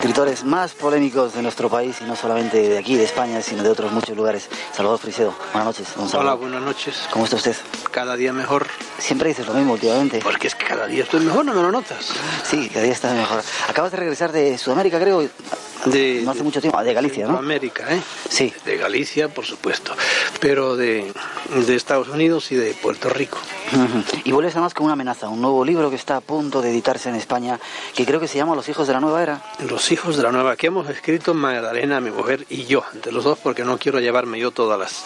escritores más polémicos de nuestro país y no solamente de aquí, de España, sino de otros muchos lugares. Salvador Frisedo, buenas noches. Hola, buenas noches. ¿Cómo está usted? Cada día mejor. Siempre dices lo mismo últimamente. Porque es que cada día estoy mejor, ¿no me lo notas? Sí, cada día estás mejor. Acabas de regresar de Sudamérica, creo. De, no hace mucho tiempo, de Galicia, ¿no? América, ¿eh? Sí. De Galicia, por supuesto, pero de, de Estados Unidos y de Puerto Rico. Y vuelves además con una amenaza, un nuevo libro que está a punto de editarse en España, que creo que se llama Los hijos de la nueva era. Los hijos de la nueva, que hemos escrito Magdalena, mi mujer y yo, entre los dos, porque no quiero llevarme yo todas las,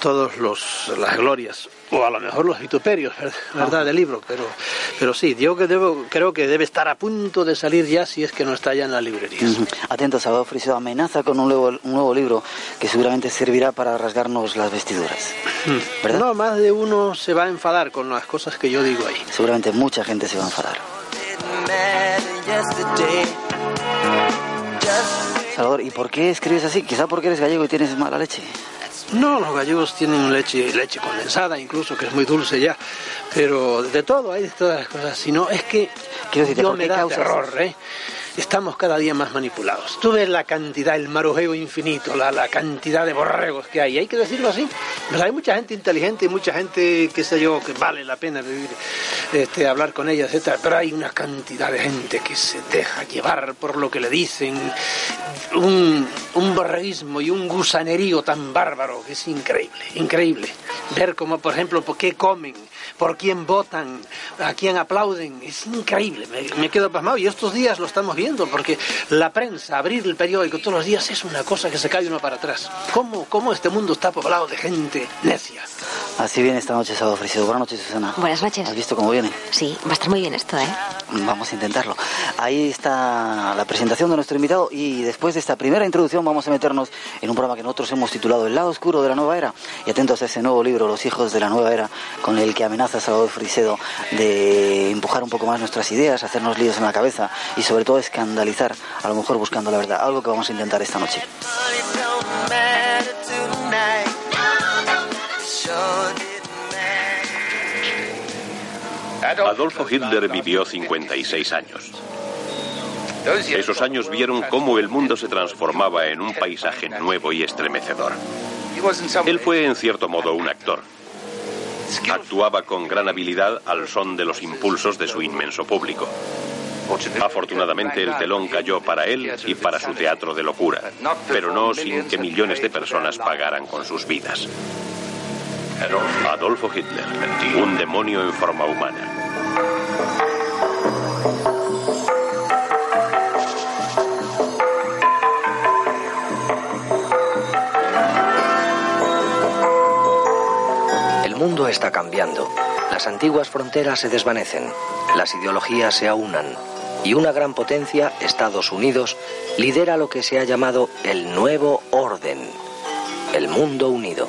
todos los, las glorias o a lo mejor los vituperios, ¿verdad? Del libro, pero, pero sí, yo que debo, creo que debe estar a punto de salir ya si es que no está ya en las librerías. Atento, Salvador Friso, amenaza con un nuevo, un nuevo libro que seguramente servirá para rasgarnos las vestiduras. ¿verdad? No, más de uno se va a enfadar con las cosas que yo digo ahí. Seguramente mucha gente se va a enfadar. Salvador, ¿y por qué escribes así? Quizá porque eres gallego y tienes mala leche. No, los gallegos tienen leche, leche condensada, incluso, que es muy dulce ya. Pero de todo, hay de todas las cosas. Si no, es que Quiero decirte, yo ¿por me qué da terror, ¿eh? Estamos cada día más manipulados. Tú ves la cantidad, el marujeo infinito, la, la cantidad de borregos que hay. Hay que decirlo así. Hay mucha gente inteligente y mucha gente, qué sé yo, que vale la pena vivir, este, hablar con ella, etcétera. Pero hay una cantidad de gente que se deja llevar por lo que le dicen. Un, un y un gusanerío tan bárbaro que es increíble, increíble. Ver cómo, por ejemplo, por qué comen, por quién votan, a quién aplauden, es increíble. Me, me quedo pasmado y estos días lo estamos viendo porque la prensa, abrir el periódico todos los días es una cosa que se cae uno para atrás. ¿Cómo, cómo este mundo está poblado de gente necia? Así viene esta noche, Salvador Friso. Buenas noches, Susana. Buenas noches. ¿Has visto cómo viene? Sí, va a estar muy bien esto, ¿eh? Vamos a intentarlo. Ahí está la presentación de nuestro invitado y después de esta primera introducción vamos a meternos en un programa que nosotros hemos titulado El lado oscuro de la nueva era. Y atentos a ese nuevo libro, Los hijos de la nueva era, con el que amenaza Salvador Frisedo de empujar un poco más nuestras ideas, hacernos líos en la cabeza y sobre todo escandalizar, a lo mejor buscando la verdad. Algo que vamos a intentar esta noche. Adolfo Hitler vivió 56 años. Esos años vieron cómo el mundo se transformaba en un paisaje nuevo y estremecedor. Él fue en cierto modo un actor. Actuaba con gran habilidad al son de los impulsos de su inmenso público. Afortunadamente el telón cayó para él y para su teatro de locura, pero no sin que millones de personas pagaran con sus vidas. Adolfo Hitler, un demonio en forma humana. El mundo está cambiando. Las antiguas fronteras se desvanecen, las ideologías se aunan y una gran potencia, Estados Unidos, lidera lo que se ha llamado el nuevo orden, el mundo unido.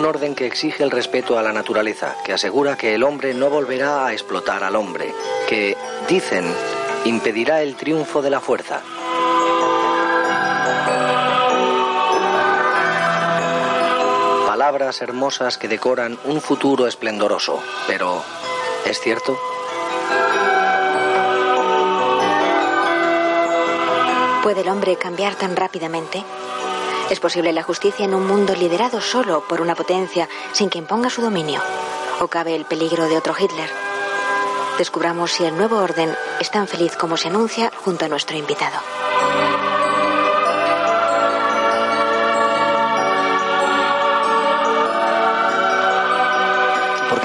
Un orden que exige el respeto a la naturaleza, que asegura que el hombre no volverá a explotar al hombre, que, dicen, impedirá el triunfo de la fuerza. Palabras hermosas que decoran un futuro esplendoroso, pero ¿es cierto? ¿Puede el hombre cambiar tan rápidamente? ¿Es posible la justicia en un mundo liderado solo por una potencia sin que imponga su dominio? ¿O cabe el peligro de otro Hitler? Descubramos si el nuevo orden es tan feliz como se anuncia junto a nuestro invitado.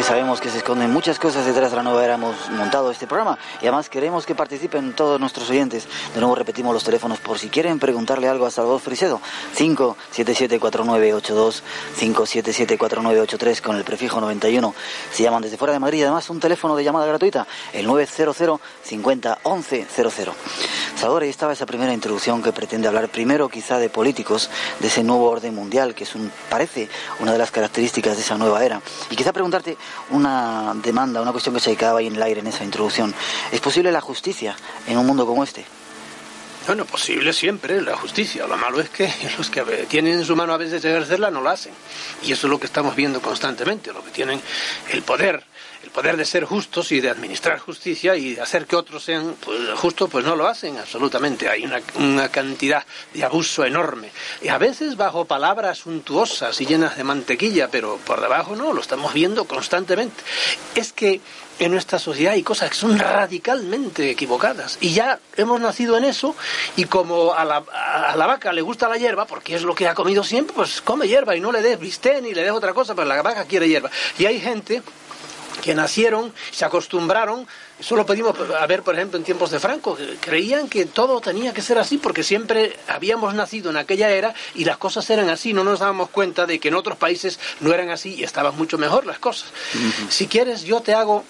Sabemos que se esconden muchas cosas detrás de la nueva era. Hemos montado este programa y además queremos que participen todos nuestros oyentes. De nuevo repetimos los teléfonos por si quieren preguntarle algo a Salvador Frisedo. 5774982, 5774983 con el prefijo 91. Se llaman desde fuera de Madrid además un teléfono de llamada gratuita, el 900 50 11 00. Salvador, ahí estaba esa primera introducción que pretende hablar primero quizá de políticos, de ese nuevo orden mundial que es un, parece una de las características de esa nueva era. Y quizá preguntarte una demanda, una cuestión que se quedaba ahí en el aire en esa introducción. ¿Es posible la justicia en un mundo como este? Bueno, posible siempre la justicia. Lo malo es que los que tienen en su mano a veces ejercerla no la hacen. Y eso es lo que estamos viendo constantemente. Los que tienen el poder, poder de ser justos y de administrar justicia y de hacer que otros sean pues, justos, pues no lo hacen absolutamente. Hay una, una, cantidad de abuso enorme. Y a veces bajo palabras suntuosas y llenas de mantequilla, pero por debajo no, lo estamos viendo constantemente. Es que en nuestra sociedad hay cosas que son radicalmente equivocadas. Y ya hemos nacido en eso y como a la, a la, vaca le gusta la hierba, porque es lo que ha comido siempre, pues come hierba y no le des bistec ni le des otra cosa, pero la vaca quiere hierba. Y hay gente que nacieron, se acostumbraron, eso lo pedimos a ver, por ejemplo, en tiempos de Franco, creían que todo tenía que ser así porque siempre habíamos nacido en aquella era y las cosas eran así, no nos dábamos cuenta de que en otros países no eran así y estaban mucho mejor las cosas. Uh -huh. Si quieres, yo te hago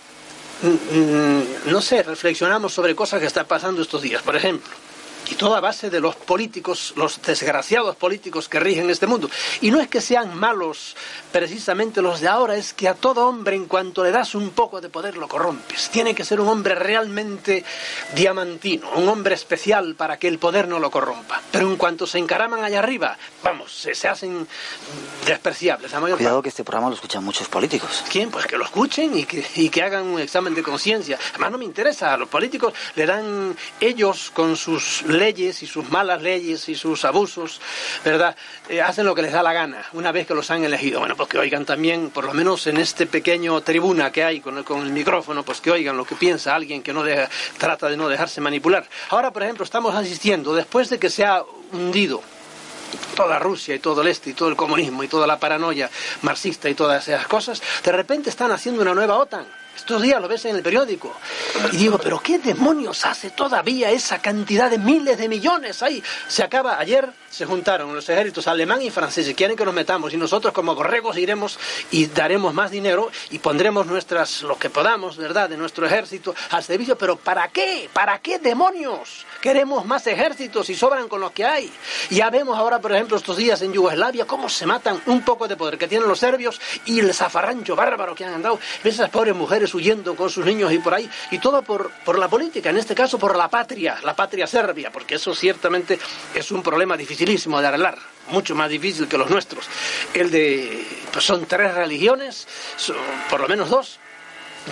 no sé, reflexionamos sobre cosas que están pasando estos días. Por ejemplo, y toda base de los políticos, los desgraciados políticos que rigen este mundo. Y no es que sean malos precisamente los de ahora, es que a todo hombre en cuanto le das un poco de poder lo corrompes. Tiene que ser un hombre realmente diamantino, un hombre especial para que el poder no lo corrompa. Pero en cuanto se encaraman allá arriba, vamos, se, se hacen despreciables. La mayor Cuidado que este programa lo escuchan muchos políticos. ¿Quién? Pues que lo escuchen y que, y que hagan un examen de conciencia. Además no me interesa, a los políticos le dan ellos con sus leyes y sus malas leyes y sus abusos, ¿verdad? Eh, hacen lo que les da la gana una vez que los han elegido. Bueno, pues que oigan también, por lo menos en este pequeño tribuna que hay con el, con el micrófono, pues que oigan lo que piensa alguien que no deja, trata de no dejarse manipular. Ahora, por ejemplo, estamos asistiendo, después de que se ha hundido toda Rusia y todo el este y todo el comunismo y toda la paranoia marxista y todas esas cosas, de repente están haciendo una nueva OTAN. Estos días lo ves en el periódico. Y digo, pero ¿qué demonios hace todavía esa cantidad de miles de millones ahí? Se acaba, ayer se juntaron los ejércitos alemán y francés, quieren que nos metamos y nosotros como borregos iremos y daremos más dinero y pondremos nuestras, lo que podamos, ¿verdad?, de nuestro ejército al servicio. Pero ¿para qué? ¿Para qué demonios? Queremos más ejércitos y sobran con los que hay. Ya vemos ahora, por ejemplo, estos días en Yugoslavia cómo se matan un poco de poder que tienen los serbios y el zafarrancho bárbaro que han andado. Esas pobres mujeres huyendo con sus niños y por ahí. Y todo por, por la política, en este caso por la patria, la patria serbia, porque eso ciertamente es un problema dificilísimo de arreglar mucho más difícil que los nuestros. El de, pues son tres religiones, por lo menos dos,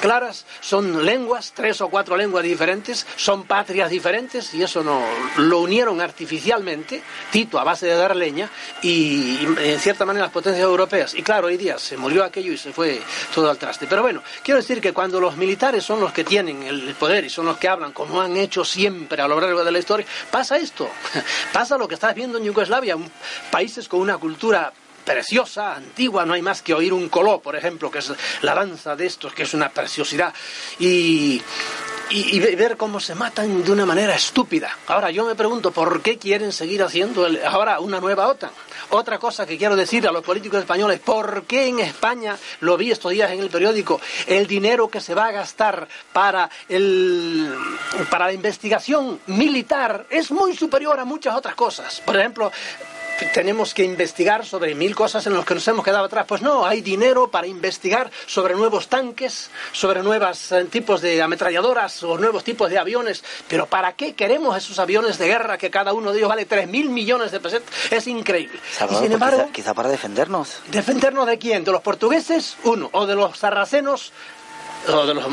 claras, son lenguas, tres o cuatro lenguas diferentes, son patrias diferentes y eso no lo unieron artificialmente, Tito a base de dar leña y, y, en cierta manera las potencias europeas. Y claro, hoy día se murió aquello y se fue todo al traste. Pero bueno, quiero decir que cuando los militares son los que tienen el poder y son los que hablan, como han hecho siempre a lo largo de la historia, pasa esto, pasa lo que estás viendo en Yugoslavia, países con una cultura preciosa, antigua, no hay más que oír un coló, por ejemplo, que es la danza de estos, que es una preciosidad, y, ver cómo se matan de una manera estúpida. Ahora, yo me pregunto, ¿por qué quieren seguir haciendo ahora una nueva OTAN? Otra cosa que quiero decir a los políticos españoles, ¿por qué en España, lo vi estos días en el periódico, el dinero que se va a gastar para, el, para la investigación militar es muy superior a muchas otras cosas? Por ejemplo, tenemos que investigar sobre mil cosas en las que nos hemos quedado atrás. Pues no, hay dinero para investigar sobre nuevos tanques, sobre nuevos eh, tipos de ametralladoras o nuevos tipos de aviones. Pero ¿para qué queremos esos aviones de guerra que cada uno de ellos vale tres mil millones de pesetas? Es increíble. Salvador, y sin embargo, quizá, quizá para defendernos. ¿Defendernos de quién? ¿De los portugueses? Uno. ¿O de los sarracenos? O de los,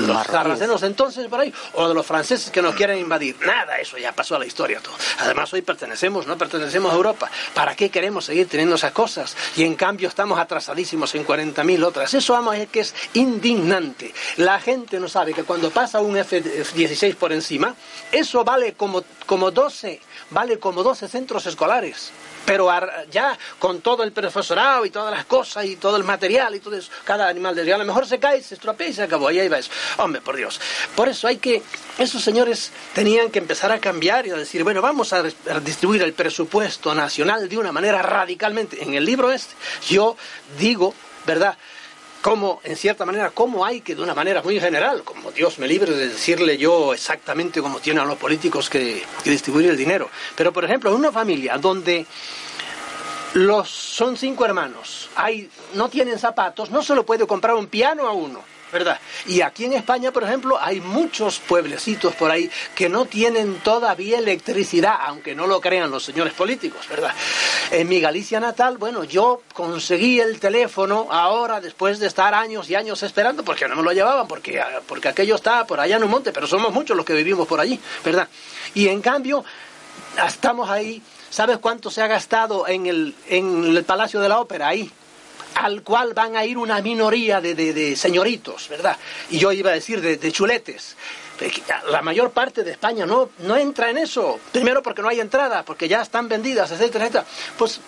los sarracenos entonces por ahí, o de los franceses que nos quieren invadir. Nada, eso ya pasó a la historia todo. Además, hoy pertenecemos, no pertenecemos a Europa. ¿Para qué queremos seguir teniendo esas cosas? Y en cambio estamos atrasadísimos en 40.000 otras. Eso, vamos, es que es indignante. La gente no sabe que cuando pasa un F-16 por encima, eso vale como, como 12, vale como 12 centros escolares pero ya con todo el profesorado y todas las cosas y todo el material y todo eso, cada animal del día a lo mejor se cae, se estropea y se acabó, y ahí va eso. Hombre, por Dios. Por eso hay que, esos señores tenían que empezar a cambiar y a decir, bueno, vamos a, distribuir el presupuesto nacional de una manera radicalmente. En el libro este, yo digo, ¿verdad? Cómo, en cierta manera, cómo hay que, de una manera muy general, como Dios me libre de decirle yo exactamente cómo tienen los políticos que, que distribuir el dinero. Pero, por ejemplo, en una familia donde los, son cinco hermanos, hay, no tienen zapatos, no se lo puede comprar un piano a uno. ¿Verdad? Y aquí en España, por ejemplo, hay muchos pueblecitos por ahí que no tienen todavía electricidad, aunque no lo crean los señores políticos, ¿verdad? En mi Galicia natal, bueno, yo conseguí el teléfono ahora, después de estar años y años esperando, porque no me lo llevaban, porque, porque aquello está por allá en un monte, pero somos muchos los que vivimos por allí, ¿verdad? Y en cambio, estamos ahí. ¿Sabes cuánto se ha gastado en el, en el Palacio de la Ópera ahí? Al cual van a ir una minoría de, de, señoritos, ¿verdad? Y yo iba a decir de, de, chuletes. La mayor parte de España no, no entra en eso. Primero porque no hay entrada, porque ya están vendidas, etcétera, etcétera. Pues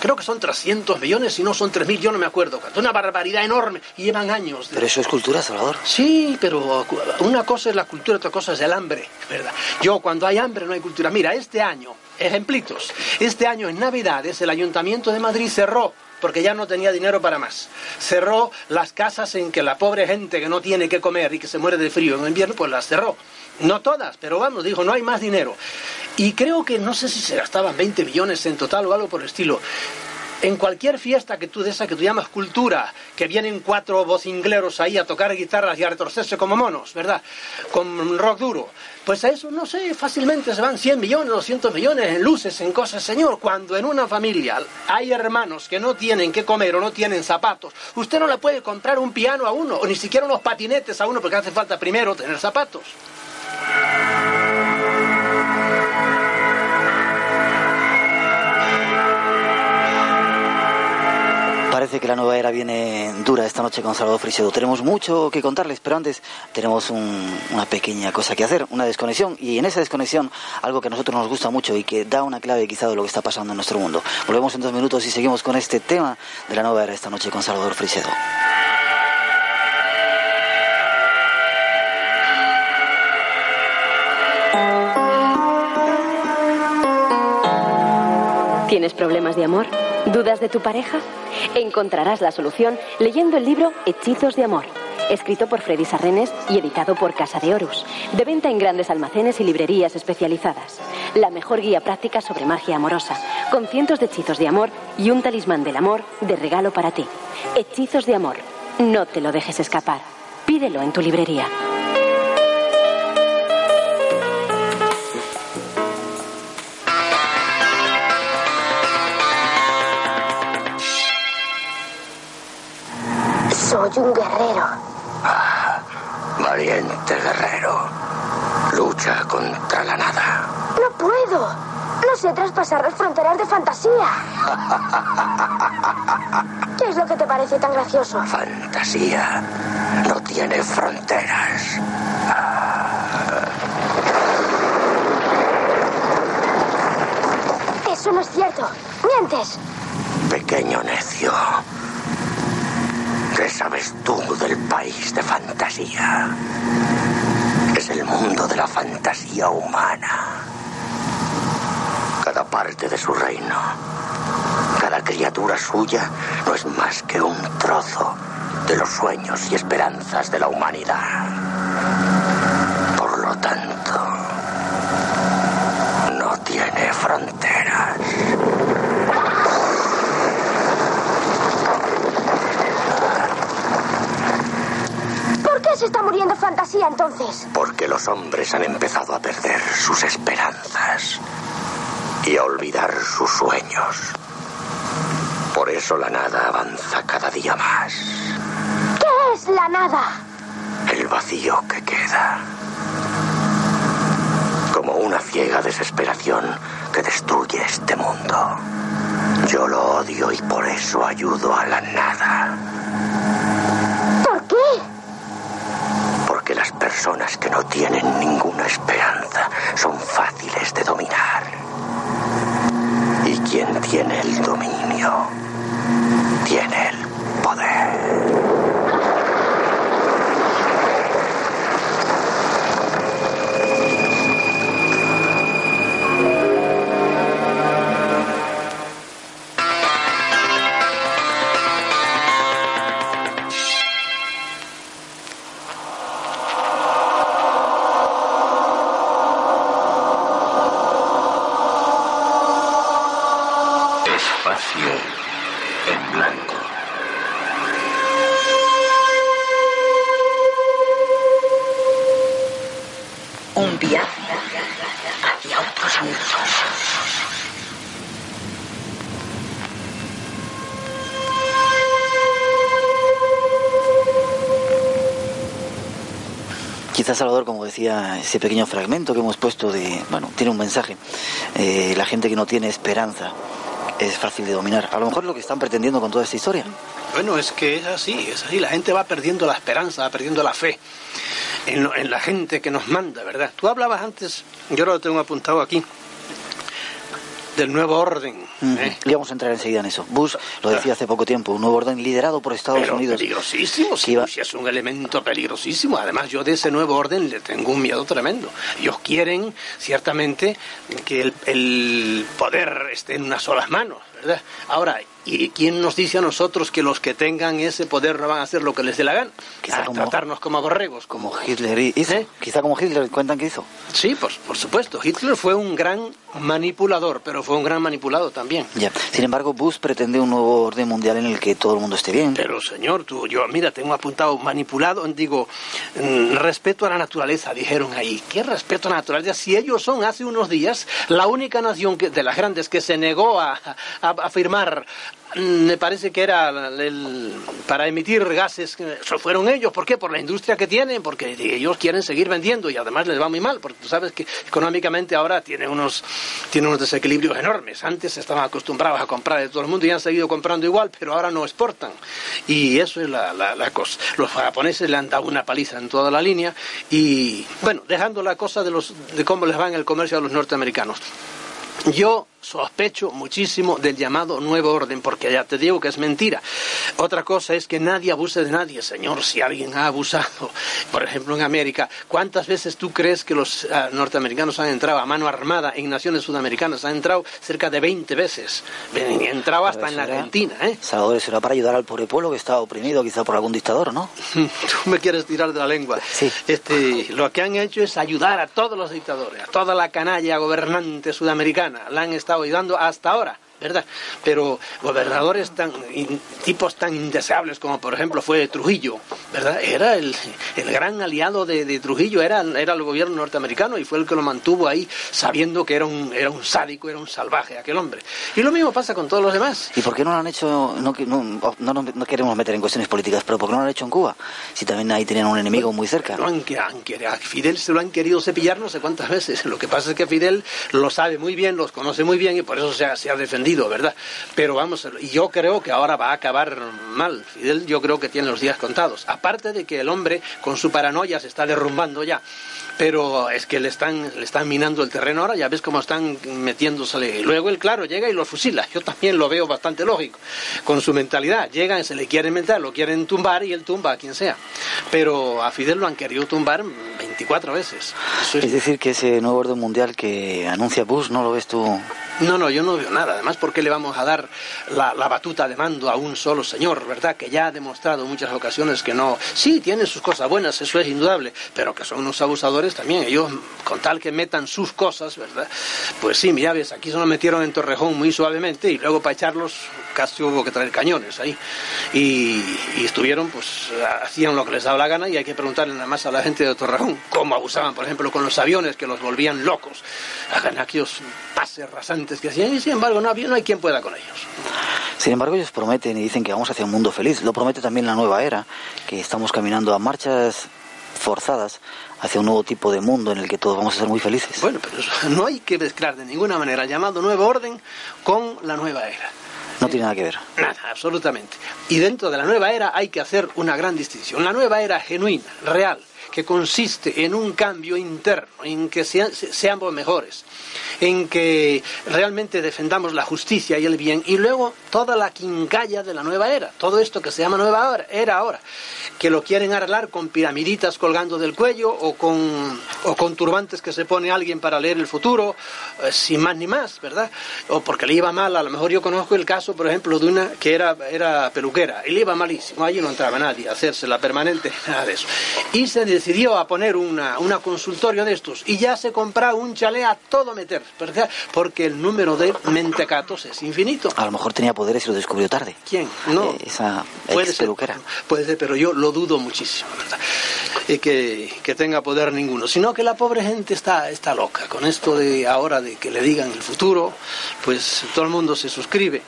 creo que son 300 millones, si no son 3.000, yo no me acuerdo. Una barbaridad enorme y llevan años. Pero eso es cultura, Salvador. Sí, pero una cosa es la cultura, otra cosa es el hambre, ¿verdad? Yo cuando hay hambre no hay cultura. Mira, este año, ejemplitos, este año en Navidades el Ayuntamiento de Madrid cerró porque ya no tenía dinero para más. Cerró las casas en que la pobre gente que no tiene que comer y que se muere de frío en invierno, pues las cerró. No todas, pero vamos, dijo, no hay más dinero. Y creo que no sé si se gastaban 20 millones en total o algo por el estilo. En cualquier fiesta que tú de esa que tú llamas cultura, que vienen cuatro vocingleros ahí a tocar guitarras y a retorcerse como monos, ¿verdad? Con rock duro. Pues a eso, no sé, fácilmente se van 100 millones, 200 millones en luces, en cosas. Señor, cuando en una familia hay hermanos que no tienen que comer o no tienen zapatos, usted no le puede comprar un piano a uno, o ni siquiera unos patinetes a uno, porque hace falta primero tener zapatos. Parece que la nueva era viene dura esta noche con Salvador Frisedo. Tenemos mucho que contarles, pero antes tenemos una pequeña cosa que hacer, una desconexión. Y en esa desconexión, algo que a nosotros nos gusta mucho y que da una clave quizá de lo que está pasando en nuestro mundo. Volvemos en dos minutos y seguimos con este tema de la nueva era esta noche con Salvador Frisedo. ¿Tienes problemas de amor? ¿Dudas de tu pareja? Encontrarás la solución leyendo el libro Hechizos de Amor, escrito por Freddy Sarrenes y editado por Casa de Horus, de venta en grandes almacenes y librerías especializadas. La mejor guía práctica sobre magia amorosa, con cientos de hechizos de amor y un talismán del amor de regalo para ti. Hechizos de Amor. No te lo dejes escapar. Pídelo en tu librería. Soy un guerrero. Ah, valiente guerrero. Lucha contra la nada. No puedo. No sé traspasar las fronteras de fantasía. ¿Qué es lo que te parece tan gracioso? Fantasía no tiene fronteras. Eso no es cierto. Mientes. Pequeño necio. ¿Qué sabes tú del país de fantasía? Es el mundo de la fantasía humana. Cada parte de su reino, cada criatura suya no es más que un trozo de los sueños y esperanzas de la humanidad. Por lo tanto, no tiene fronteras. se está entonces? Porque los hombres han empezado a perder sus esperanzas y a olvidar sus sueños. Por eso la nada avanza cada día más. ¿Qué es la nada? El vacío que queda. Como una ciega desesperación que destruye este mundo. Yo lo odio y por eso ayudo a la nada. las personas que no tienen ninguna Salvador, como decía, ese pequeño fragmento que hemos puesto de, bueno, tiene un mensaje. Eh, la gente que no tiene esperanza es fácil de dominar. A lo mejor es lo que están pretendiendo con toda esta historia. Bueno, es que es así, es así. La gente va perdiendo la esperanza, va perdiendo la fe en, en la gente que nos manda, ¿verdad? Tú hablabas antes, yo lo tengo apuntado aquí, del nuevo orden. ¿eh? Y vamos a entrar enseguida en eso. Bush lo decía hace poco tiempo, un nuevo orden liderado por Estados Pero Unidos. peligrosísimo, sí, Bush es un elemento peligrosísimo. Además, yo de ese nuevo orden le tengo un miedo tremendo. Ellos quieren, ciertamente, que el, el poder esté en unas solas manos, ¿verdad? Ahora, ¿y quién nos dice a nosotros que los que tengan ese poder no van a hacer lo que les dé la gana? Quizá a como- tratarnos como borregos, como Hitler hizo. ¿Eh? Quizá como Hitler cuentan que hizo. Sí, por, por supuesto. Hitler fue un gran manipulador, pero fue un gran manipulado también. Ya. Sin embargo, Bush pretende un nuevo orden mundial en el que todo el mundo esté bien. Pero señor, tú, yo, mira, tengo apuntado manipulado, digo, mm, respeto a la naturaleza, dijeron ahí. ¿Qué respeto a la naturaleza? Si ellos son hace unos días la única nación que- de las grandes que se negó a, a- a firmar, mm, me parece que era el- para emitir gases, eso fueron ellos. ¿Por qué? Por la industria que tienen, porque ellos quieren seguir vendiendo y además les va muy mal, porque tú sabes que económicamente ahora tienen unos, tienen unos desequilibrios enormes. Antes estaban acostumbrados a comprar de todo el mundo y han seguido comprando igual, pero ahora no exportan. Y eso es la, la- la cosa. Los japoneses le han dado una paliza en toda la línea y, bueno, dejando la cosa de, los, de cómo les va en el comercio a los norteamericanos. Yo sospecho muchísimo del llamado nuevo orden, porque ya te digo que es mentira. Otra cosa es que nadie abuse de nadie, señor. Si alguien ha abusado, por ejemplo en América, ¿cuántas veces tú crees que los ah, norteamericanos han entrado a mano armada en naciones sudamericanas? Han entrado cerca de 20 veces. Han entrado hasta en la Eso era- Argentina, ¿eh? Salvador, eso era para ayudar al pobre pueblo que estaba oprimido quizá por algún dictador, ¿no? Tú me quieres tirar de la lengua. Sí. Este, lo que han hecho es ayudar a todos los dictadores, a toda la canalla gobernante sudamericana. La han estado ayudando hasta ahora. ¿Verdad? Pero gobernadores tan tipos tan indeseables como por ejemplo fue Trujillo, ¿verdad? Era el, el gran aliado de, de Trujillo, era, era el gobierno norteamericano y fue el que lo mantuvo ahí sabiendo que era un, era un sádico, era un salvaje aquel hombre. Y lo mismo pasa con todos los demás. ¿Y por qué no lo han hecho? No, no, no, no- queremos meter en cuestiones políticas, pero ¿por qué no lo han hecho en Cuba? Si también ahí tenían un enemigo muy cerca. Lo han, a Fidel se lo han querido cepillar no sé cuántas veces. Lo que pasa es que Fidel lo sabe muy bien, los conoce muy bien y por eso se ha, se ha defendido, ¿verdad? Pero vamos, yo creo que ahora va a acabar mal. Fidel yo creo que tiene los días contados. Aparte de que el hombre con su paranoia se está derrumbando ya. Pero es que le están, le están minando el terreno ahora, ya ves cómo están metiéndosele. Luego él, claro, llega y lo fusila. Yo también lo veo bastante lógico. Con su mentalidad. Llegan, se le quieren meter, lo quieren tumbar y él tumba a quien sea. Pero a Fidel lo han querido tumbar 24 veces. Es- Es decir, que ese nuevo orden mundial que anuncia Bush, ¿no lo ves tú? No, no, yo no veo nada. Además, ¿por qué le vamos a dar la, batuta de mando a un solo señor, verdad? Que ya ha demostrado en muchas ocasiones que no. Sí, tiene sus cosas buenas, eso es indudable, pero que son unos abusadores también. Ellos, con tal que metan sus cosas, ¿verdad? Pues sí, ya ves, aquí se lo metieron en Torrejón muy suavemente y luego para echarlos casi hubo que traer cañones ahí. Y, y estuvieron, pues, hacían lo que les daba la gana y hay que preguntarle nada más a la gente de Torrejón cómo abusaban, por ejemplo, con los aviones que los volvían locos. Hagan aquellos pases rasantes que hacían y sin embargo no, había, no hay quien pueda con ellos. Sin embargo, ellos prometen y dicen que vamos hacia un mundo feliz. Lo promete también la nueva era, que estamos caminando a marchas forzadas hacia un nuevo tipo de mundo en el que todos vamos a ser muy felices. Bueno, pero no hay que mezclar de ninguna manera el llamado nuevo orden con la nueva era. No tiene nada que ver. Nada, absolutamente. Y dentro de la nueva era hay que hacer una gran distinción. La nueva era genuina, real, que consiste en un cambio interno, en que sea- se- seamos mejores, en que realmente defendamos la justicia y el bien, y luego toda la quincalla de la nueva era, todo esto que se llama nueva era ahora, que lo quieren arreglar con piramiditas colgando del cuello o con, o con turbantes que se pone alguien para leer el futuro, eh, sin más ni más, ¿verdad? O porque le iba mal, a lo mejor yo conozco el caso, por ejemplo, de una que era, era peluquera, y le iba malísimo, allí no entraba nadie a hacerse la permanente, nada de eso. Y se decidió a poner una, una consultorio de estos, y ya se compraba un chalet a todo meter, ¿verdad? Porque el número de mentecatos es infinito. A lo mejor tenía poderes y lo descubrió tarde. ¿Quién? No. Eh, esa Puede ex ser, peluquera. puede ser, pero yo lo dudo muchísimo, ¿verdad? Eh, que, que tenga poder ninguno. Sino que la pobre gente está, está loca con esto de ahora de que le digan el futuro, pues todo el mundo se suscribe.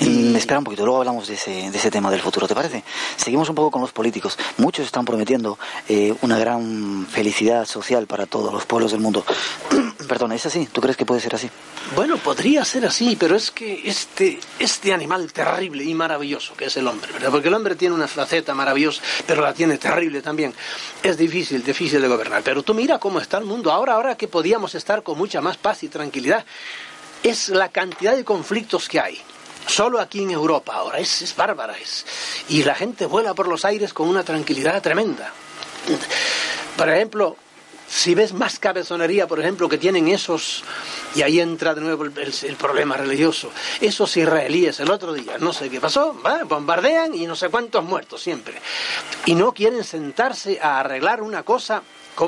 Y... Espera un poquito, luego hablamos de ese, de ese tema del futuro, ¿te parece? Seguimos un poco con los políticos. Muchos están prometiendo eh, una gran felicidad social para todos los pueblos del mundo. Perdón, ¿es así? ¿Tú crees que puede ser así? Bueno, podría ser así, pero es que este, este animal terrible y maravilloso que es el hombre, ¿verdad? Porque el hombre tiene una faceta maravillosa, pero la tiene terrible también. Es difícil, difícil de gobernar. Pero tú mira cómo está el mundo ahora, ahora que podíamos estar con mucha más paz y tranquilidad. Es la cantidad de conflictos que hay solo aquí en Europa ahora, es, es bárbara. Es, y la gente vuela por los aires con una tranquilidad tremenda. Por ejemplo, si ves más cabezonería, por ejemplo, que tienen esos, y ahí entra de nuevo el, problema religioso, esos israelíes el otro día, no sé qué pasó, bombardean y no sé cuántos muertos siempre. Y no quieren sentarse a arreglar una cosa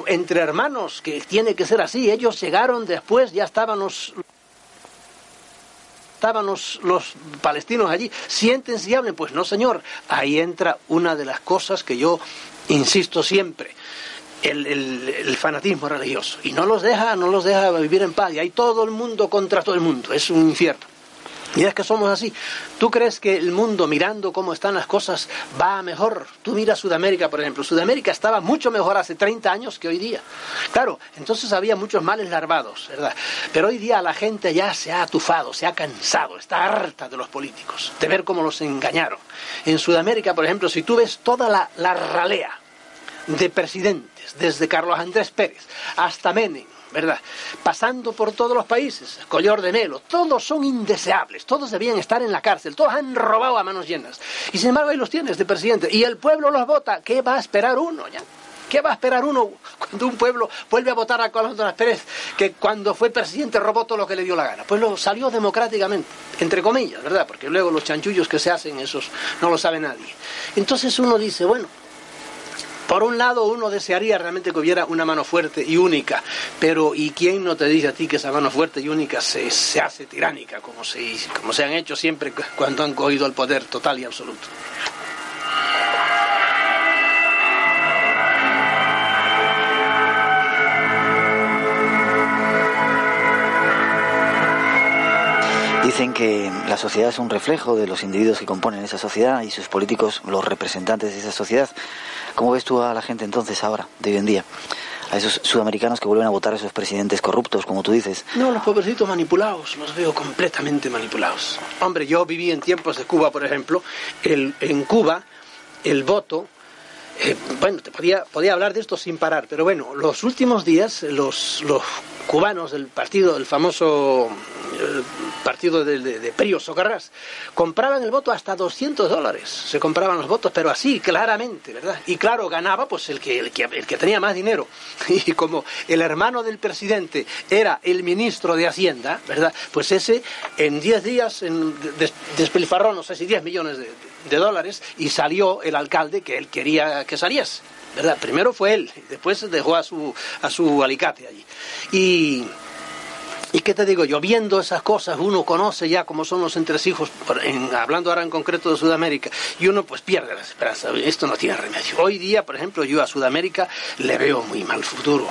entre hermanos, que tiene que ser así. Ellos llegaron después, ya estaban los estaban los, palestinos allí, siéntense y hablen. Pues no, señor, ahí entra una de las cosas que yo insisto siempre. El, el, fanatismo religioso y no los deja no los deja vivir en paz y hay todo el mundo contra todo el mundo es un infierno y es que somos así. ¿Tú crees que el mundo, mirando cómo están las cosas, va mejor? Tú miras Sudamérica, por ejemplo. Sudamérica estaba mucho mejor hace 30 años que hoy día. Claro, entonces había muchos males larvados, ¿verdad? Pero hoy día la gente ya se ha atufado, se ha cansado, está harta de los políticos, de ver cómo los engañaron. En Sudamérica, por ejemplo, si tú ves toda la, la ralea de presidentes, desde Carlos Andrés Pérez hasta Menem, ¿verdad? Pasando por todos los países, Collor de Melo, todos son indeseables, todos debían estar en la cárcel, todos han robado a manos llenas. Y sin embargo ahí los tienes de presidente. Y el pueblo los vota, ¿qué va a esperar uno ya? ¿Qué va a esperar uno cuando un pueblo vuelve a votar a Carlos Andrés Pérez, que cuando fue presidente robó todo lo que le dio la gana? Pues lo salió democráticamente, entre comillas, ¿verdad? Porque luego los chanchullos que se hacen, esos no lo sabe nadie. Entonces uno dice, bueno, por un lado, uno desearía realmente que hubiera una mano fuerte y única, pero ¿y quién no te dice a ti que esa mano fuerte y única se, se hace tiránica, como se, como se han hecho siempre cuando han cogido el poder total y absoluto? Dicen que la sociedad es un reflejo de los individuos que componen esa sociedad y sus políticos los representantes de esa sociedad. ¿Cómo ves tú a la gente entonces ahora, de hoy en día? A esos sudamericanos que vuelven a votar a esos presidentes corruptos, como tú dices. No, los pobrecitos manipulados, los veo completamente manipulados. Hombre, yo viví en tiempos de Cuba, por ejemplo. En Cuba, el voto eh, bueno, te podía, podía, hablar de esto sin parar, pero bueno, los últimos días los, los cubanos del partido, el famoso partido de, de, de Prío Socarrás, compraban el voto hasta 200 dólares. Se compraban los votos, pero así, claramente, ¿verdad? Y claro, ganaba pues el que, el que, el que tenía más dinero. Y como el hermano del presidente era el ministro de Hacienda, ¿verdad? Pues ese en 10 días en, despilfarró, no sé si 10 millones de, de dólares y salió el alcalde que él quería que saliese. ¿Verdad? Primero fue él, después dejó a su, a su alicate allí. Y, ¿Y qué te digo yo? Viendo esas cosas, uno conoce ya cómo son los entresijos, en, hablando ahora en concreto de Sudamérica, y uno pues pierde la esperanza. Esto no tiene remedio. Hoy día, por ejemplo, yo a Sudamérica le veo muy mal futuro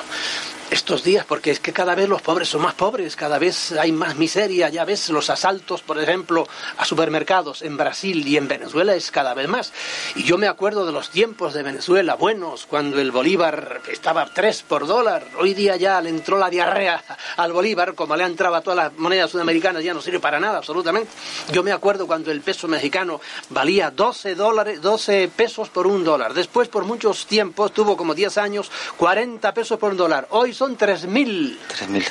estos días, porque es que cada vez los pobres son más pobres, cada vez hay más miseria, ya ves los asaltos, por ejemplo, a supermercados en Brasil y en Venezuela es cada vez más. Y yo me acuerdo de los tiempos de Venezuela buenos, cuando el bolívar estaba 3 por dólar, hoy día ya le entró la diarrea al bolívar, como le entraba a todas las monedas sudamericanas, ya no sirve para nada, absolutamente. Yo me acuerdo cuando el peso mexicano valía 12 dólares, 12 pesos por un dólar. Después, por muchos tiempos, tuvo como 10 años, 40 pesos por un dólar. Hoy son 3.000.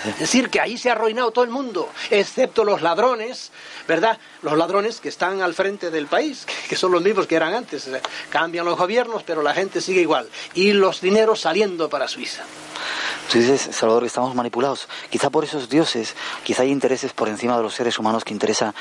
Es decir, que ahí se ha arruinado todo el mundo, excepto los ladrones, ¿verdad? Los ladrones que están al frente del país, que son los mismos que eran antes. Cambian los gobiernos, pero la gente sigue igual. Y los dineros saliendo para Suiza. Tú dices, Salvador, que estamos manipulados. Quizá por esos dioses, quizá hay intereses por encima de los seres humanos que interesa,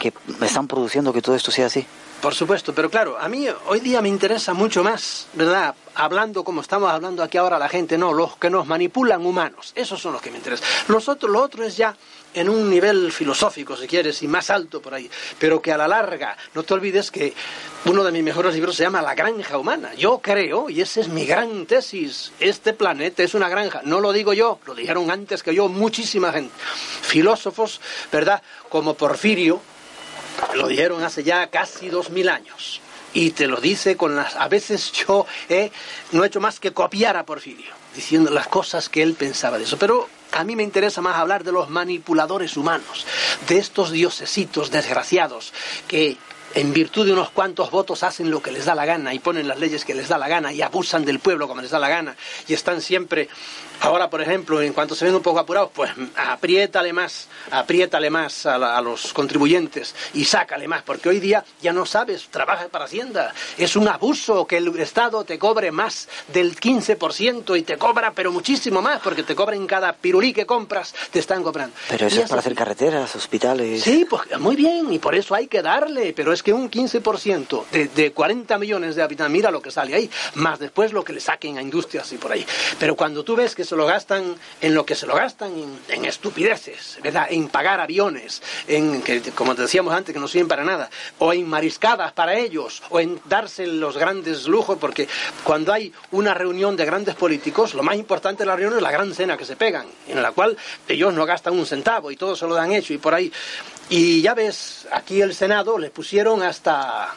que están produciendo que todo esto sea así. Por supuesto, pero claro, a mí hoy día me interesa mucho más, ¿verdad? Hablando como estamos hablando aquí ahora la gente, no, los que nos manipulan humanos, esos son los que me interesan. Los otros, lo otro es ya en un nivel filosófico, si quieres, y más alto por ahí, pero que a la larga, no te olvides que uno de mis mejores libros se llama La granja humana. Yo creo, y esa es mi gran tesis, este planeta es una granja. No lo digo yo, lo dijeron antes que yo muchísima gente. Filósofos, ¿verdad? Como Porfirio, Lo dijeron hace ya casi dos mil años. Y te lo dice con las... A veces yo no he hecho más que copiar a Porfirio, diciendo las cosas que él pensaba de eso. Pero a mí me interesa más hablar de los manipuladores humanos, de estos diosesitos desgraciados que en virtud de unos cuantos votos hacen lo que les da la gana y ponen las leyes que les da la gana y abusan del pueblo como les da la gana y están siempre Ahora, por ejemplo, en cuanto se ven un poco apurados, pues apriétale más, apriétale más a, los contribuyentes y sácale más, porque hoy día ya no sabes, trabaja para Hacienda. Es un abuso que el Estado te cobre más del 15% y te cobra, pero muchísimo más, porque te cobra en cada pirulí que compras, te están cobrando. Pero eso es para hacer carreteras, hospitales. Sí, pues muy bien, y por eso hay que darle, pero es que un 15% de, de 40 millones de habitantes, mira lo que sale ahí, más después lo que le saquen a industrias y por ahí. Pero cuando tú ves que se lo gastan en lo que se lo gastan en, estupideces, ¿verdad? En pagar aviones, en que como te decíamos antes que no sirven para nada, o en mariscadas para ellos, o en darse los grandes lujos, porque cuando hay una reunión de grandes políticos, lo más importante de la reunión es la gran cena que se pegan, en la cual ellos no gastan un centavo y todo se lo dan hecho y por ahí. Y ya ves, aquí el Senado le pusieron hasta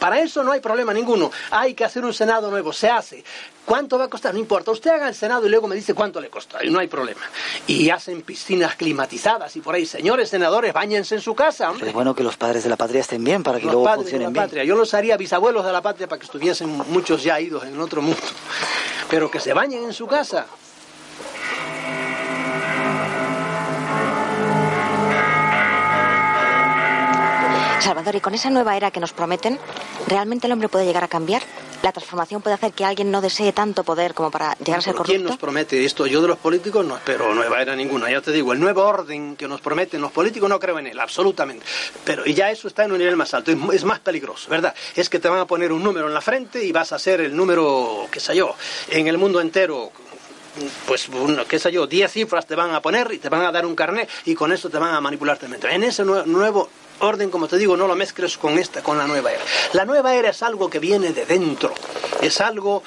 para eso no hay problema ninguno. Hay que hacer un Senado nuevo, se hace. ¿Cuánto va a costar? No importa. Usted haga el Senado y luego me dice cuánto le cuesta. Y no hay problema. Y hacen piscinas climatizadas y por ahí, señores senadores, bañense en su casa. Es bueno que los padres de la patria estén bien para que luego funcionen bien. Yo los haría bisabuelos de la patria para que estuviesen muchos ya idos en otro mundo. Pero que se bañen en su casa. Salvador, y con esa nueva era que nos prometen, ¿realmente el hombre puede llegar a cambiar? ¿La transformación puede hacer que alguien no desee tanto poder como para llegar a ser corrupto? ¿Quién nos promete esto? Yo de los políticos no espero nueva era ninguna. Ya te digo, el nuevo orden que nos prometen los políticos no creo en él, absolutamente. Pero y ya eso está en un nivel más alto, es, más peligroso, ¿verdad? Es que te van a poner un número en la frente y vas a ser el número, qué sé yo, en el mundo entero pues, qué sé yo, 10 cifras te van a poner y te van a dar un carnet y con eso te van a manipular En ese nuevo orden, como te digo, no lo mezcles con esta, con la nueva era. La nueva era es algo que viene de dentro, es algo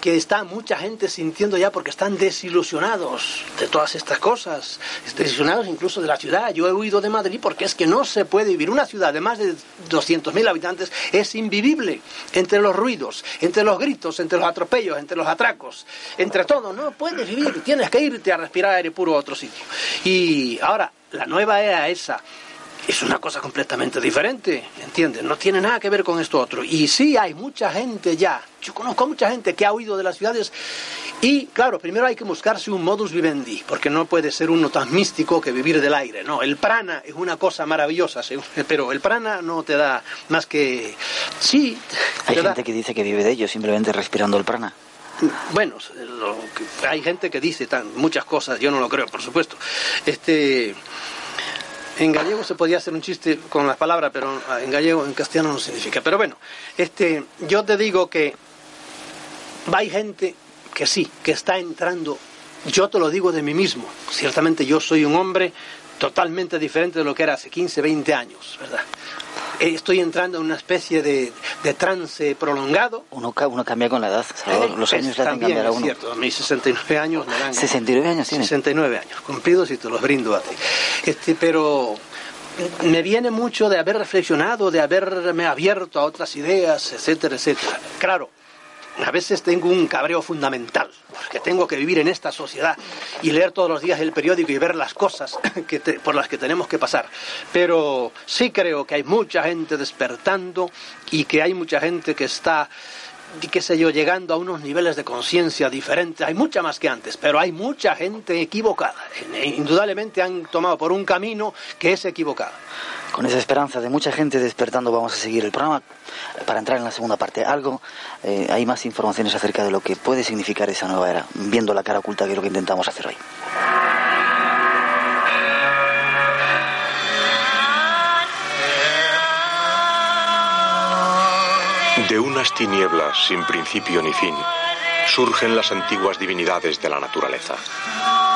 que está mucha gente sintiendo ya porque están desilusionados de todas estas cosas, desilusionados incluso de la ciudad. Yo he huido de Madrid porque es que no se puede vivir. Una ciudad de más de 200.000 habitantes es invivible entre los ruidos, entre los gritos, entre los atropellos, entre los atracos, entre todo. No puedes vivir, tienes que irte a respirar aire puro a otro sitio. Y ahora, la nueva era esa es una cosa completamente diferente, ¿entiendes? No tiene nada que ver con esto otro. Y sí hay mucha gente ya, yo conozco a mucha gente que ha huido de las ciudades y, claro, primero hay que buscarse un modus vivendi, porque no puede ser uno tan místico que vivir del aire, ¿no? El prana es una cosa maravillosa, pero el prana no te da más que... Sí. Hay gente que dice que vive de ello simplemente respirando el prana. Bueno, hay gente que dice muchas cosas, yo no lo creo, por supuesto. Este, en gallego se podía hacer un chiste con las palabras, pero en gallego, en castellano no significa. Pero bueno, este, yo te digo que hay gente que sí, que está entrando. Yo te lo digo de mí mismo. Ciertamente yo soy un hombre totalmente diferente de lo que era hace 15, 20 años, ¿verdad? Eh, estoy entrando en una especie de, trance prolongado. Uno, uno, cambia con la edad, los años le hacen cambiar a uno. Es cierto, mis 69 años me dan... 69 años tiene. 69 años, cumplidos y te los brindo a ti. Este, pero me viene mucho de haber reflexionado, de haberme abierto a otras ideas, etcétera, etcétera. Claro, a veces tengo un cabreo fundamental, porque tengo que vivir en esta sociedad y leer todos los días el periódico y ver las cosas por las que tenemos que pasar. Pero sí creo que hay mucha gente despertando y que hay mucha gente que está qué sé yo, llegando a unos niveles de conciencia diferentes. Hay mucha más que antes, pero hay mucha gente equivocada. Indudablemente han tomado por un camino que es equivocado. Con esa esperanza de mucha gente despertando vamos a seguir el programa para entrar en la segunda parte. Algo, eh, hay más informaciones acerca de lo que puede significar esa nueva era, viendo la cara oculta que es lo que intentamos hacer hoy. De unas tinieblas sin principio ni fin surgen las antiguas divinidades de la naturaleza.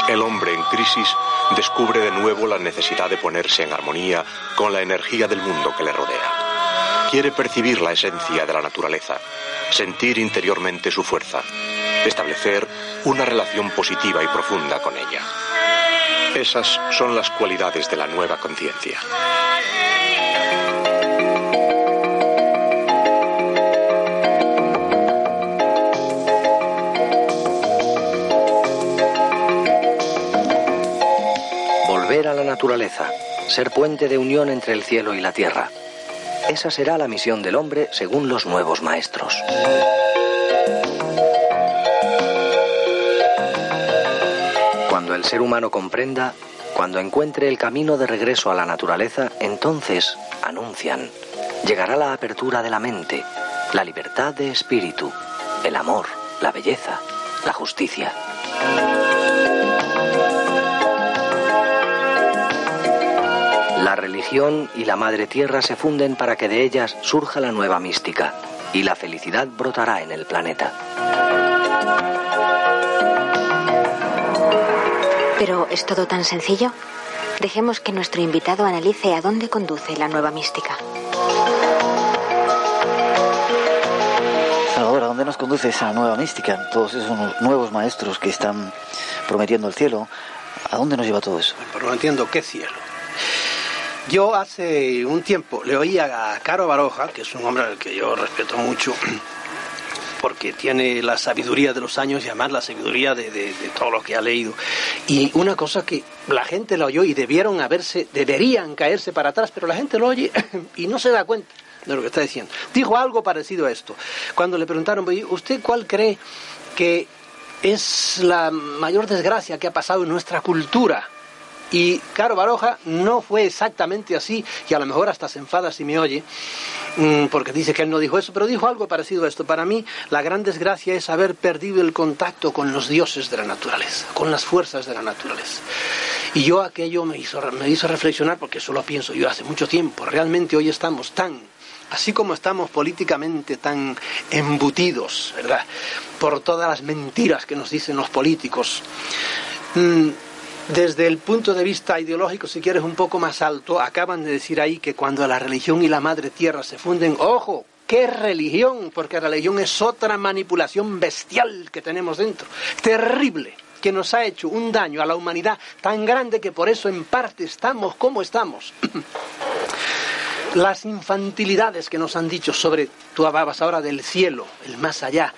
El hombre en crisis descubre de nuevo la necesidad de ponerse en armonía con la energía del mundo que le rodea. Quiere percibir la esencia de la naturaleza, sentir interiormente su fuerza, establecer una relación positiva y profunda con ella. Esas son las cualidades de la nueva conciencia. Naturaleza, ser puente de unión entre el cielo y la tierra. Esa será la misión del hombre según los nuevos maestros. Cuando el ser humano comprenda, cuando encuentre el camino de regreso a la naturaleza, entonces, anuncian, llegará la apertura de la mente, la libertad de espíritu, el amor, la belleza, la justicia. Religión y la madre tierra se funden para que de ellas surja la nueva mística y la felicidad brotará en el planeta. Pero ¿es todo tan sencillo? Dejemos que nuestro invitado analice a dónde conduce la nueva mística. Salvador, ¿a dónde nos conduce esa nueva mística? Todos esos nuevos maestros que están prometiendo el cielo. ¿A dónde nos lleva todo eso? Prometiendo qué cielo. Yo hace un tiempo le oía a Caro Baroja, que es un hombre al que yo respeto mucho, porque tiene la sabiduría de los años y además la sabiduría de, todo lo que ha leído. Y una cosa que la gente la oyó y debieron haberse, deberían caerse para atrás, pero la gente lo oye y no se da cuenta de lo que está diciendo. Dijo algo parecido a esto. Cuando le preguntaron, ¿usted cuál cree que es la mayor desgracia que ha pasado en nuestra cultura? Y Caro Baroja no fue exactamente así, y a lo mejor hasta se enfada si me oye, mm, porque dice que él no dijo eso, pero dijo algo parecido a esto. Para mí, la gran desgracia es haber perdido el contacto con los dioses de la naturaleza, con las fuerzas de la naturaleza. Y yo aquello me hizo, reflexionar, porque eso lo pienso yo hace mucho tiempo. Realmente hoy estamos tan así como estamos políticamente tan embutidos, ¿verdad? Por todas las mentiras que nos dicen los políticos. Mm, desde el punto de vista ideológico, si quieres un poco más alto, acaban de decir ahí que cuando la religión y la madre tierra se funden, ojo, ¿qué religión? Porque la religión es otra manipulación bestial que tenemos dentro, terrible, que nos ha hecho un daño a la humanidad tan grande que por eso en parte estamos como estamos. Las infantilidades que nos han dicho sobre, tú hablabas ahora del cielo, el más allá,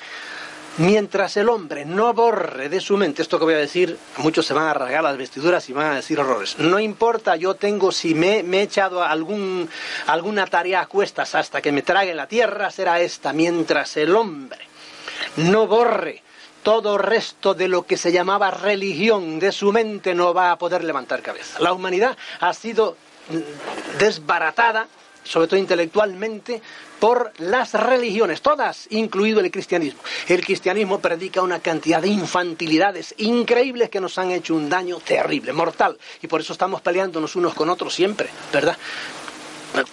Mientras el hombre no borre de su mente, esto que voy a decir, muchos se van a rasgar las vestiduras y van a decir horrores. No importa, yo tengo, si me, he echado algún, alguna tarea a cuestas hasta que me trague la tierra, será esta. Mientras el hombre no borre todo resto de lo que se llamaba religión de su mente, no va a poder levantar cabeza. La humanidad ha sido desbaratada sobre todo intelectualmente, por las religiones, todas, incluido el cristianismo. El cristianismo predica una cantidad de infantilidades increíbles que nos han hecho un daño terrible, mortal, y por eso estamos peleándonos unos con otros siempre, ¿verdad?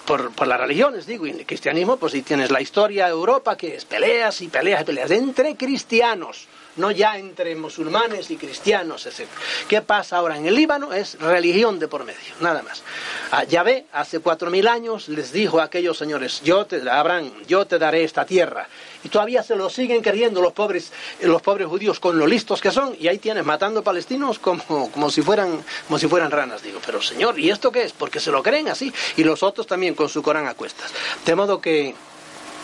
Por, por, las religiones, digo, y en el cristianismo, pues si tienes la historia de Europa, que es peleas y peleas y peleas entre cristianos no ya entre musulmanes y cristianos, etc. ¿Qué pasa ahora en el Líbano? Es religión de por medio, nada más. Ah, Yahvé hace cuatro mil años les dijo a aquellos señores, yo te, Abraham, yo te daré esta tierra. Y todavía se lo siguen creyendo los pobres, los pobres judíos con lo listos que son, y ahí tienes matando palestinos como, como, si fueran, como si fueran ranas. Digo, pero señor, ¿y esto qué es? Porque se lo creen así. Y los otros también con su Corán a cuestas. De modo que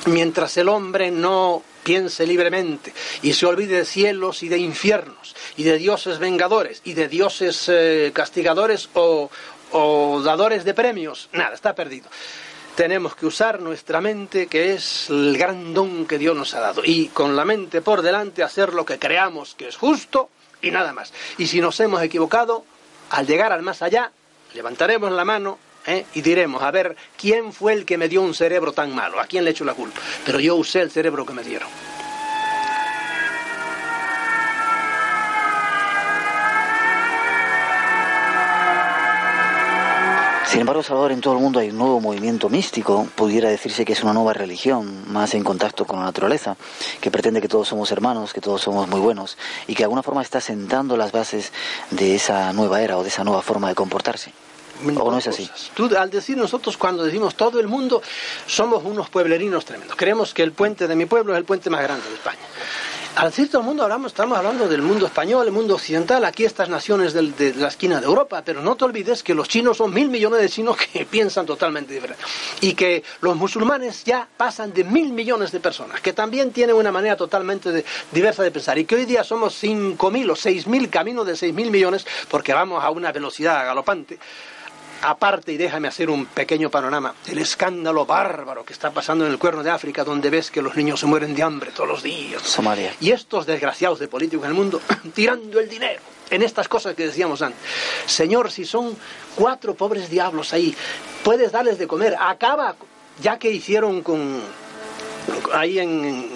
mientras el hombre no piense libremente y se olvide de cielos y de infiernos y de dioses vengadores y de dioses eh, castigadores o, o dadores de premios, nada, está perdido tenemos que usar nuestra mente, que es el gran don que Dios nos ha dado. Y con la mente por delante hacer lo que creamos que es justo y nada más. Y si nos hemos equivocado, al llegar al más allá, levantaremos la mano ¿eh? y diremos, a ver, ¿quién fue el que me dio un cerebro tan malo? ¿A quién le echo la culpa? Pero yo usé el cerebro que me dieron. Sin embargo, Salvador, en todo el mundo hay un nuevo movimiento místico, pudiera decirse que es una nueva religión, más en contacto con la naturaleza, que pretende que todos somos hermanos, que todos somos muy buenos, y que de alguna forma está sentando las bases de esa nueva era o de esa nueva forma de comportarse. ¿O no es así? Tú, al decir nosotros cuando decimos todo el mundo, somos unos pueblerinos tremendos. Creemos que el puente de mi pueblo es el puente más grande de España. Al decir todo el mundo hablamos, estamos hablando del mundo español, el mundo occidental, aquí estas naciones de la esquina de Europa, pero no te olvides que los chinos son mil millones de chinos que piensan totalmente diferente. Y que los musulmanes ya pasan de mil millones de personas, que también tienen una manera totalmente diversa de pensar. Y que hoy día somos cinco mil o seis mil caminos de seis mil millones, porque vamos a una velocidad galopante aparte, y déjame hacer un pequeño panorama, el escándalo bárbaro que está pasando en el cuerno de África, donde ves que los niños se mueren de hambre todos los días. Somalia. Y estos desgraciados de políticos en el mundo tirando el dinero en estas cosas que decíamos antes. Señor, si son cuatro pobres diablos ahí, puedes darles de comer. Acaba, ya que hicieron con ahí en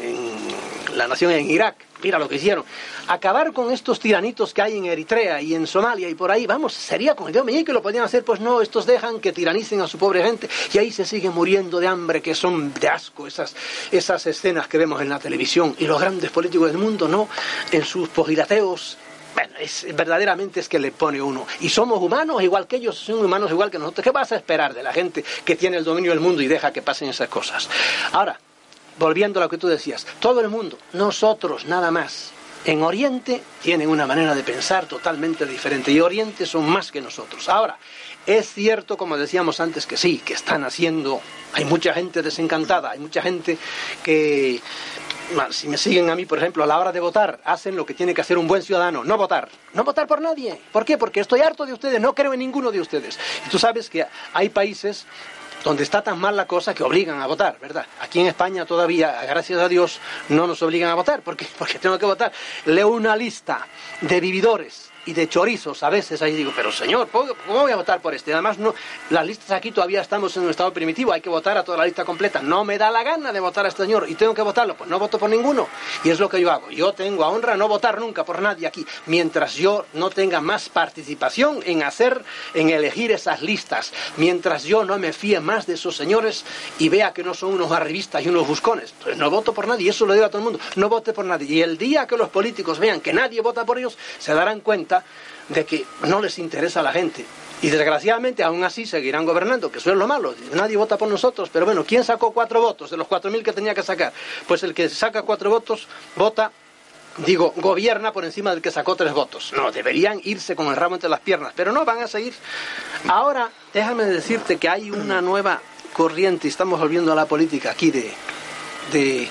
la nación en Irak, mira lo que hicieron. Acabar con estos tiranitos que hay en Eritrea y en Somalia y por ahí, vamos, sería con el Dios que lo podían hacer, pues no, estos dejan que tiranicen a su pobre gente y ahí se sigue muriendo de hambre, que son de asco esas, esas escenas que vemos en la televisión y los grandes políticos del mundo, no, en sus pogilateos bueno, es, verdaderamente es que le pone uno. Y somos humanos igual que ellos, son humanos igual que nosotros. ¿Qué vas a esperar de la gente que tiene el dominio del mundo y deja que pasen esas cosas? Ahora, volviendo a lo que tú decías, todo el mundo, nosotros nada más, en Oriente tienen una manera de pensar totalmente diferente y Oriente son más que nosotros. Ahora, es cierto, como decíamos antes, que sí, que están haciendo, hay mucha gente desencantada, hay mucha gente que, si me siguen a mí, por ejemplo, a la hora de votar, hacen lo que tiene que hacer un buen ciudadano, no votar, no votar por nadie. ¿Por qué? Porque estoy harto de ustedes, no creo en ninguno de ustedes. Y tú sabes que hay países donde está tan mal la cosa que obligan a votar, ¿verdad? Aquí en España todavía, gracias a Dios, no nos obligan a votar. ¿Por qué? Porque tengo que votar. Leo una lista de vividores y de chorizos a veces ahí digo, pero señor, ¿cómo voy a votar por este? Además, no, las listas aquí todavía estamos en un estado primitivo, hay que votar a toda la lista completa. No me da la gana de votar a este señor y tengo que votarlo, pues no voto por ninguno. Y es lo que yo hago. Yo tengo a honra no votar nunca por nadie aquí, mientras yo no tenga más participación en hacer, en elegir esas listas, mientras yo no me fíe más de esos señores y vea que no son unos arribistas y unos buscones. Entonces no voto por nadie, eso lo digo a todo el mundo, no vote por nadie. Y el día que los políticos vean que nadie vota por ellos, se darán cuenta de que no les interesa a la gente. Y desgraciadamente aún así seguirán gobernando, que eso es lo malo. Nadie vota por nosotros, pero bueno, ¿quién sacó cuatro votos de los cuatro mil que tenía que sacar? Pues el que saca cuatro votos vota, digo, gobierna por encima del que sacó tres votos. No, deberían irse con el ramo entre las piernas, pero no, van a seguir. Ahora, déjame decirte que hay una nueva corriente, y estamos volviendo a la política aquí de, de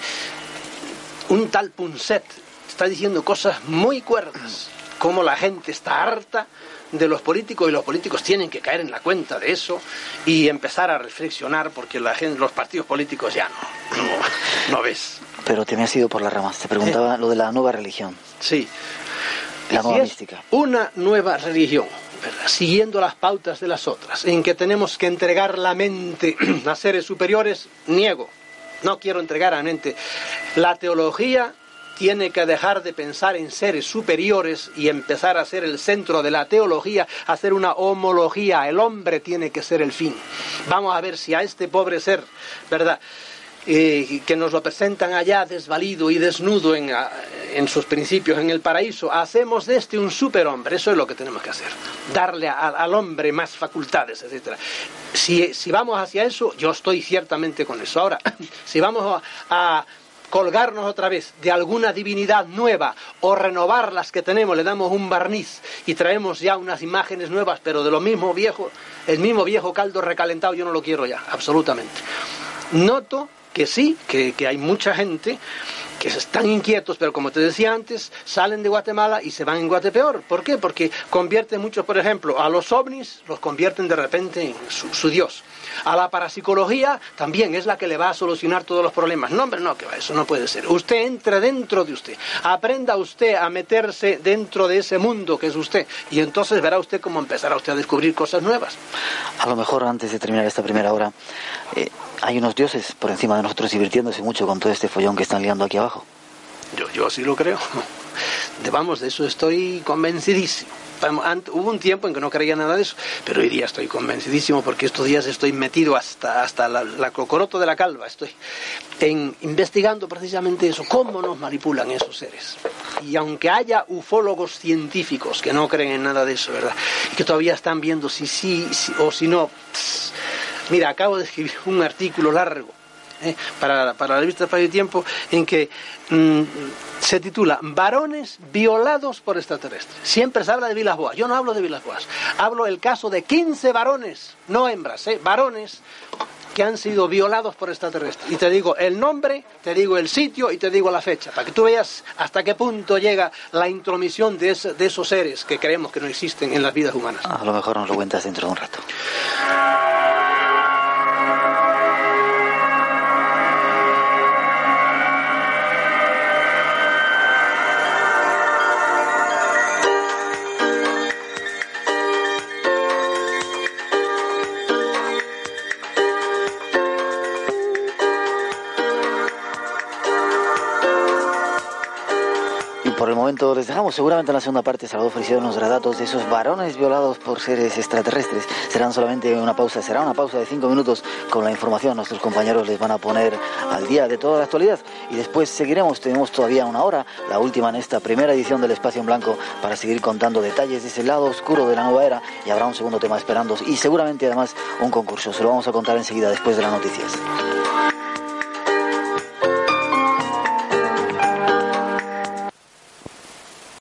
un tal Punset, está diciendo cosas muy cuerdas cómo la gente está harta de los políticos y los políticos tienen que caer en la cuenta de eso y empezar a reflexionar porque la gente, los partidos políticos ya no, no, ves. Pero te me has ido por las ramas. Te preguntaba lo de la nueva religión. Sí. La nueva mística. Una nueva religión. siguiendo las pautas de las otras, en que tenemos que entregar la mente a seres superiores, niego. No quiero entregar a la mente. La teología tiene que dejar de pensar en seres superiores y empezar a ser el centro de la teología, hacer una homología. El hombre tiene que ser el fin. Vamos a ver si a este pobre ser, ¿verdad? Eh, que nos lo presentan allá desvalido y desnudo en, en, sus principios en el paraíso, hacemos de este un superhombre, eso es lo que tenemos que hacer, darle al hombre más facultades, etc. Si, si, vamos hacia eso, yo estoy ciertamente con eso. Ahora, si vamos a colgarnos otra vez de alguna divinidad nueva o renovar las que tenemos, le damos un barniz y traemos ya unas imágenes nuevas, pero de lo mismo viejo, el mismo viejo caldo recalentado, yo no lo quiero ya, absolutamente. Noto que sí, que, hay mucha gente que están inquietos, pero como te decía antes, salen de Guatemala y se van en Guatepeor. ¿Por qué? Porque convierten muchos, por ejemplo, a los ovnis, los convierten de repente en su Dios. A la parapsicología también es la que le va a solucionar todos los problemas. No, hombre, no, que va, eso no puede ser. Usted entre dentro de usted, aprenda usted a meterse dentro de ese mundo que es usted y entonces verá usted cómo empezará usted a descubrir cosas nuevas. A lo mejor antes de terminar esta primera hora, eh, hay unos dioses por encima de nosotros divirtiéndose mucho con todo este follón que están liando aquí abajo. Yo, yo así lo creo. De, vamos, de eso estoy convencidísimo hubo un tiempo en que no creía nada de eso, pero hoy día estoy convencidísimo porque estos días estoy metido hasta, hasta la, la cocoroto de la calva, estoy en, investigando precisamente eso, cómo nos manipulan esos seres. Y aunque haya ufólogos científicos que no creen en nada de eso, ¿verdad? Y que todavía están viendo si sí o si no. Mira, acabo de escribir un artículo largo ¿eh? para, para, la revista Espacio y Tiempo, en que mm, se titula Varones violados por extraterrestres. Siempre se habla de Vilas Boas. Yo no hablo de Vilas Boas. Hablo del caso de 15 varones, no hembras, ¿eh? varones que han sido violados por extraterrestres. Y te digo el nombre, te digo el sitio y te digo la fecha, para que tú veas hasta qué punto llega la intromisión de, de esos seres que creemos que no existen en las vidas humanas. A lo mejor nos lo cuentas dentro de un rato. Les dejamos. Seguramente en la segunda parte Salvador Frisiano nos dará datos de esos varones violados por seres extraterrestres. Serán solamente una pausa, será una pausa de cinco minutos con la información. Nuestros compañeros les van a poner al día de toda la actualidad y después seguiremos. Tenemos todavía una hora, la última en esta primera edición del Espacio en Blanco, para seguir contando detalles de ese lado oscuro de la nueva era y habrá un segundo tema esperando y seguramente además un concurso. Se lo vamos a contar enseguida después de las noticias.